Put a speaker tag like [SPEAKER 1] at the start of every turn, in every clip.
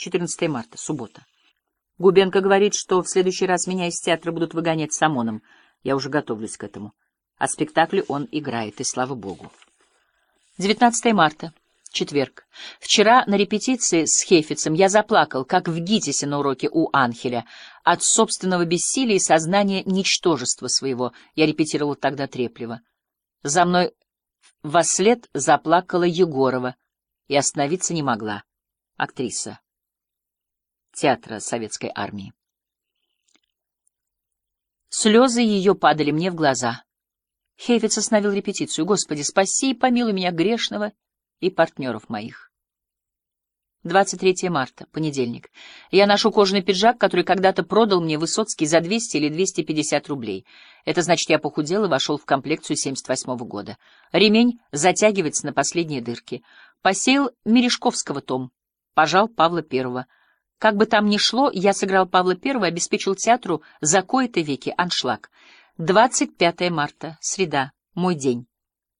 [SPEAKER 1] 14 марта, суббота. Губенко говорит, что в следующий раз меня из театра будут выгонять с ОМОНом. Я уже готовлюсь к этому. А спектакль он играет, и слава богу. 19 марта, четверг. Вчера на репетиции с Хефицем я заплакал, как в ГИТИСе на уроке у Анхеля, от собственного бессилия и сознания ничтожества своего. Я репетировал тогда трепливо. За мной во след заплакала Егорова и остановиться не могла. Актриса театра советской армии. Слезы ее падали мне в глаза. Хейфиц остановил репетицию. «Господи, спаси и помилуй меня грешного и партнеров моих». 23 марта, понедельник. Я ношу кожаный пиджак, который когда-то продал мне Высоцкий за 200 или 250 рублей. Это значит, я похудел и вошел в комплекцию 78 -го года. Ремень затягивается на последние дырки. Посеял Мережковского том. Пожал Павла Первого. Как бы там ни шло, я сыграл Павла I, обеспечил театру за кои-то веки аншлаг. 25 марта, среда, мой день.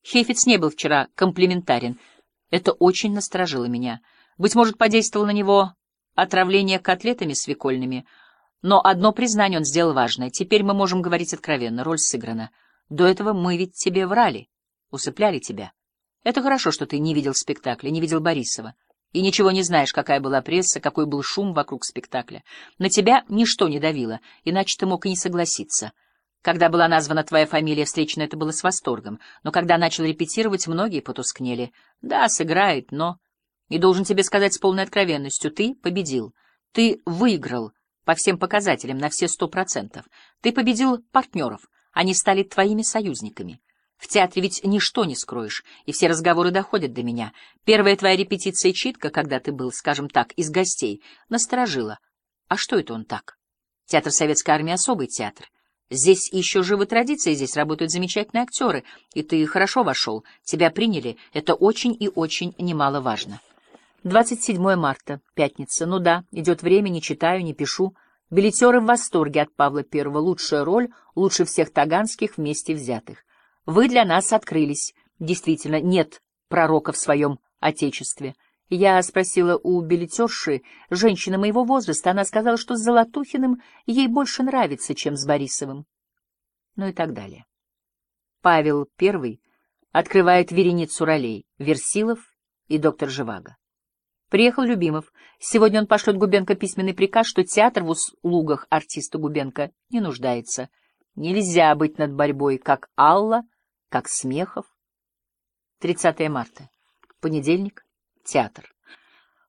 [SPEAKER 1] Хейфиц не был вчера комплиментарен. Это очень насторожило меня. Быть может, подействовало на него отравление котлетами свекольными. Но одно признание он сделал важное. Теперь мы можем говорить откровенно, роль сыграна. До этого мы ведь тебе врали, усыпляли тебя. Это хорошо, что ты не видел спектакля, не видел Борисова и ничего не знаешь, какая была пресса, какой был шум вокруг спектакля. На тебя ничто не давило, иначе ты мог и не согласиться. Когда была названа твоя фамилия, встречено это было с восторгом, но когда начал репетировать, многие потускнели. Да, сыграет, но... И должен тебе сказать с полной откровенностью, ты победил. Ты выиграл по всем показателям на все сто процентов. Ты победил партнеров, они стали твоими союзниками. В театре ведь ничто не скроешь, и все разговоры доходят до меня. Первая твоя репетиция читка, когда ты был, скажем так, из гостей, насторожила. А что это он так? Театр Советской Армии — особый театр. Здесь еще живы традиции, здесь работают замечательные актеры, и ты хорошо вошел, тебя приняли, это очень и очень немаловажно. 27 марта, пятница. Ну да, идет время, не читаю, не пишу. Билетеры в восторге от Павла Первого. Лучшая роль, лучше всех таганских вместе взятых. Вы для нас открылись. Действительно, нет пророка в своем отечестве. Я спросила у билетерши, женщины моего возраста, она сказала, что с Золотухиным ей больше нравится, чем с Борисовым. Ну и так далее. Павел I открывает вереницу ролей Версилов и доктор Живаго. Приехал Любимов. Сегодня он пошлет Губенко письменный приказ, что театр в услугах артиста Губенко не нуждается. Нельзя быть над борьбой, как Алла, как Смехов. 30 марта. Понедельник. Театр.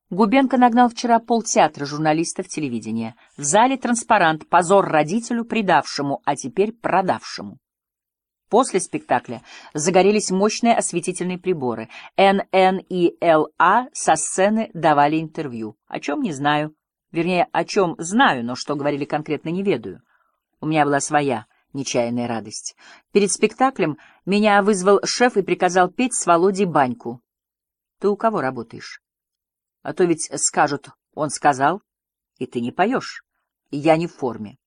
[SPEAKER 1] Губенко нагнал вчера полтеатра журналистов телевидения. В зале транспарант «Позор родителю, предавшему, а теперь продавшему». После спектакля загорелись мощные осветительные приборы. НН и ЛА со сцены давали интервью. О чем не знаю. Вернее, о чем знаю, но что говорили конкретно не ведаю. У меня была своя нечаянная радость. Перед спектаклем меня вызвал шеф и приказал петь с Володей баньку. Ты у кого работаешь? А то ведь скажут, он сказал, и ты не поешь. Я не в форме.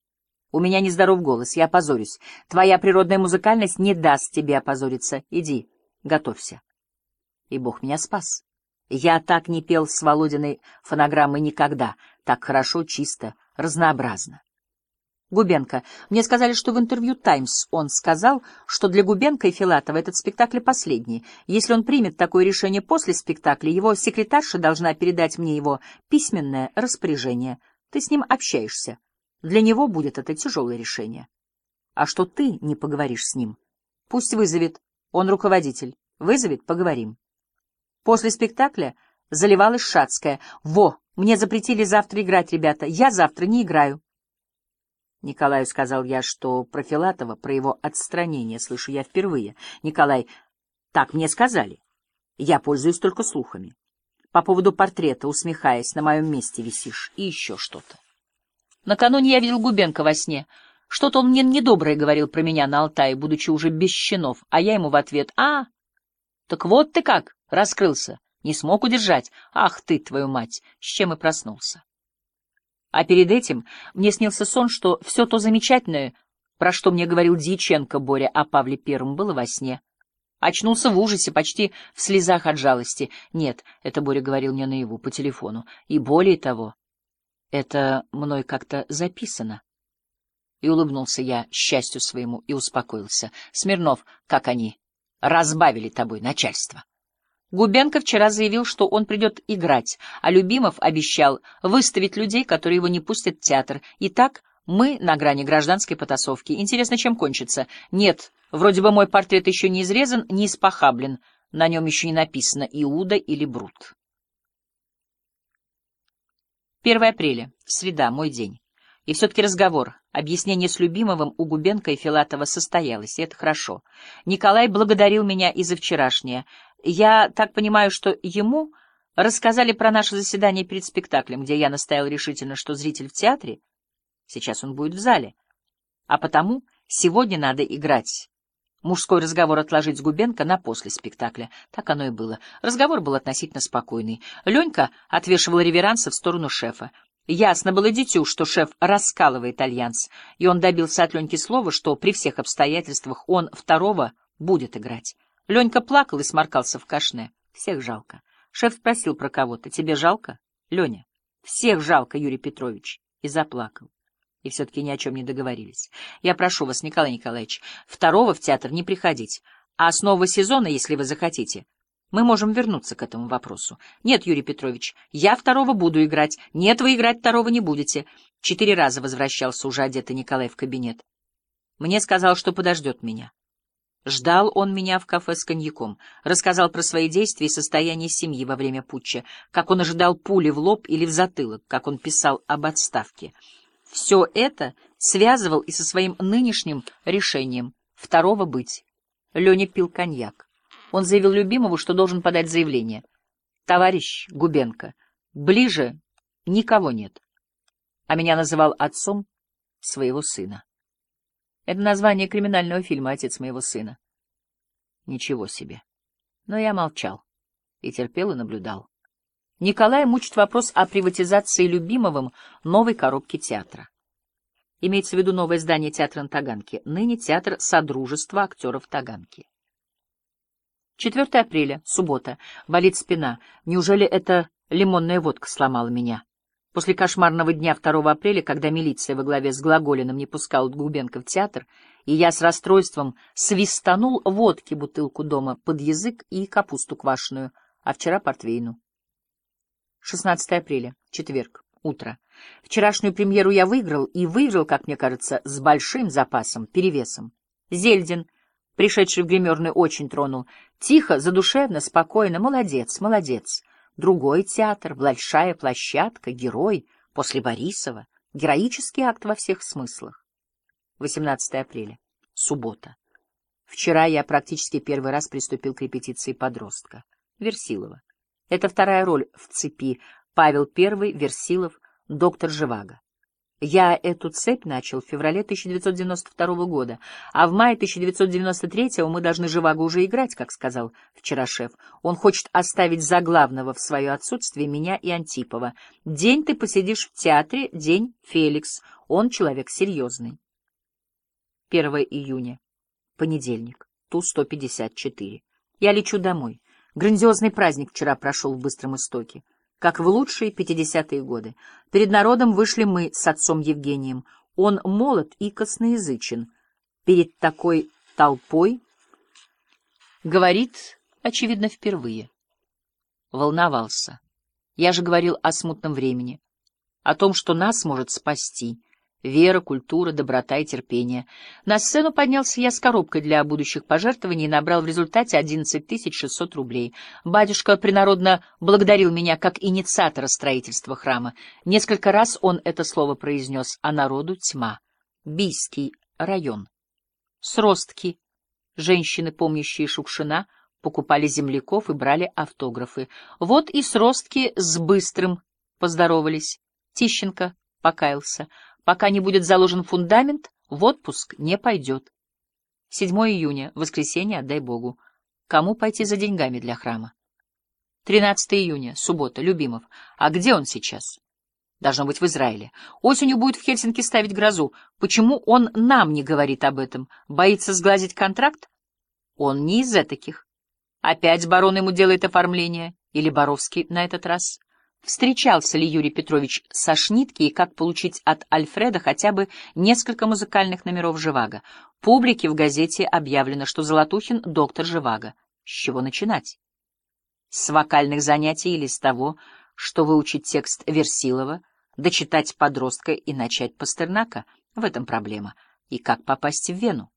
[SPEAKER 1] У меня нездоров голос, я опозорюсь. Твоя природная музыкальность не даст тебе опозориться. Иди, готовься. И Бог меня спас. Я так не пел с Володиной фонограммой никогда, так хорошо, чисто, разнообразно. Губенко. Мне сказали, что в интервью «Таймс» он сказал, что для Губенко и Филатова этот спектакль последний. Если он примет такое решение после спектакля, его секретарша должна передать мне его письменное распоряжение. Ты с ним общаешься. Для него будет это тяжелое решение. А что ты не поговоришь с ним? Пусть вызовет. Он руководитель. Вызовет, поговорим. После спектакля заливалась Шацкая. «Во, мне запретили завтра играть, ребята. Я завтра не играю». Николаю сказал я, что про Филатова, про его отстранение слышу я впервые. Николай, так мне сказали. Я пользуюсь только слухами. По поводу портрета, усмехаясь, на моем месте висишь. И еще что-то. Накануне я видел Губенко во сне. Что-то он мне недоброе говорил про меня на Алтае, будучи уже без щенов, а я ему в ответ «А, так вот ты как, раскрылся, не смог удержать. Ах ты, твою мать!» С чем и проснулся. А перед этим мне снился сон, что все то замечательное, про что мне говорил Дьяченко Боря о Павле Первом, было во сне. Очнулся в ужасе, почти в слезах от жалости. Нет, это Боря говорил мне наяву, по телефону. И более того, это мной как-то записано. И улыбнулся я счастью своему и успокоился. Смирнов, как они, разбавили тобой начальство. Губенко вчера заявил, что он придет играть, а Любимов обещал выставить людей, которые его не пустят в театр. И так мы на грани гражданской потасовки. Интересно, чем кончится? Нет, вроде бы мой портрет еще не изрезан, не испохаблен. На нем еще не написано Иуда или Брут. 1 апреля. Среда, мой день. И все-таки разговор, объяснение с Любимовым у Губенко и Филатова состоялось, и это хорошо. Николай благодарил меня и за вчерашнее. Я так понимаю, что ему рассказали про наше заседание перед спектаклем, где я настоял решительно, что зритель в театре Сейчас он будет в зале. А потому сегодня надо играть. Мужской разговор отложить с Губенко на после спектакля. Так оно и было. Разговор был относительно спокойный. Ленька отвешивал реверансы в сторону шефа. Ясно было дитю, что шеф раскалывает альянс, и он добился от Леньки слова, что при всех обстоятельствах он второго будет играть. Ленька плакал и сморкался в кашне. Всех жалко. Шеф спросил про кого-то. Тебе жалко? Леня. Всех жалко, Юрий Петрович. И заплакал и все-таки ни о чем не договорились. Я прошу вас, Николай Николаевич, второго в театр не приходить, а с нового сезона, если вы захотите, мы можем вернуться к этому вопросу. Нет, Юрий Петрович, я второго буду играть. Нет, вы играть второго не будете. Четыре раза возвращался уже одетый Николай в кабинет. Мне сказал, что подождет меня. Ждал он меня в кафе с коньяком, рассказал про свои действия и состояние семьи во время путча, как он ожидал пули в лоб или в затылок, как он писал об отставке. Все это связывал и со своим нынешним решением второго быть. Леня пил коньяк. Он заявил любимому, что должен подать заявление. «Товарищ Губенко, ближе никого нет». А меня называл отцом своего сына. Это название криминального фильма «Отец моего сына». Ничего себе. Но я молчал и терпел и наблюдал. Николай мучит вопрос о приватизации любимовым новой коробки театра. Имеется в виду новое здание театра на Таганке, ныне театр Содружества актеров Таганки. 4 апреля, суббота. Болит спина. Неужели эта лимонная водка сломала меня? После кошмарного дня 2 апреля, когда милиция во главе с Глаголиным не пускала Губенко в театр, и я с расстройством свистанул водки бутылку дома под язык и капусту квашеную, а вчера портвейну. 16 апреля, четверг, утро. Вчерашнюю премьеру я выиграл, и выиграл, как мне кажется, с большим запасом, перевесом. Зельдин, пришедший в гримерную, очень тронул. Тихо, задушевно, спокойно, молодец, молодец. Другой театр, большая площадка, герой, после Борисова. Героический акт во всех смыслах. 18 апреля, суббота. Вчера я практически первый раз приступил к репетиции подростка. Версилова. Это вторая роль в цепи. Павел I, Версилов, доктор Живаго. Я эту цепь начал в феврале 1992 года, а в мае 1993 мы должны Живаго уже играть, как сказал вчера шеф. Он хочет оставить заглавного в свое отсутствие меня и Антипова. День ты посидишь в театре, день Феликс. Он человек серьезный. 1 июня. Понедельник. Ту-154. Я лечу домой. Грандиозный праздник вчера прошел в Быстром Истоке, как в лучшие пятидесятые годы. Перед народом вышли мы с отцом Евгением. Он молод и косноязычен. Перед такой толпой говорит, очевидно, впервые. Волновался. Я же говорил о смутном времени, о том, что нас может спасти — Вера, культура, доброта и терпение. На сцену поднялся я с коробкой для будущих пожертвований и набрал в результате 11 600 рублей. Батюшка принародно благодарил меня как инициатора строительства храма. Несколько раз он это слово произнес, а народу тьма. Бийский район. Сростки. Женщины, помнящие Шукшина, покупали земляков и брали автографы. Вот и сростки с Быстрым поздоровались. Тищенко покаялся. Пока не будет заложен фундамент, в отпуск не пойдет. 7 июня, воскресенье, отдай Богу. Кому пойти за деньгами для храма? 13 июня, суббота, Любимов. А где он сейчас? Должно быть в Израиле. Осенью будет в Хельсинки ставить грозу. Почему он нам не говорит об этом? Боится сглазить контракт? Он не из таких. Опять барон ему делает оформление, или Боровский на этот раз. Встречался ли Юрий Петрович со Шнитки и как получить от Альфреда хотя бы несколько музыкальных номеров Живаго? Публике в газете объявлено, что Золотухин — доктор Живаго. С чего начинать? С вокальных занятий или с того, что выучить текст Версилова, дочитать подростка и начать Пастернака? В этом проблема. И как попасть в Вену?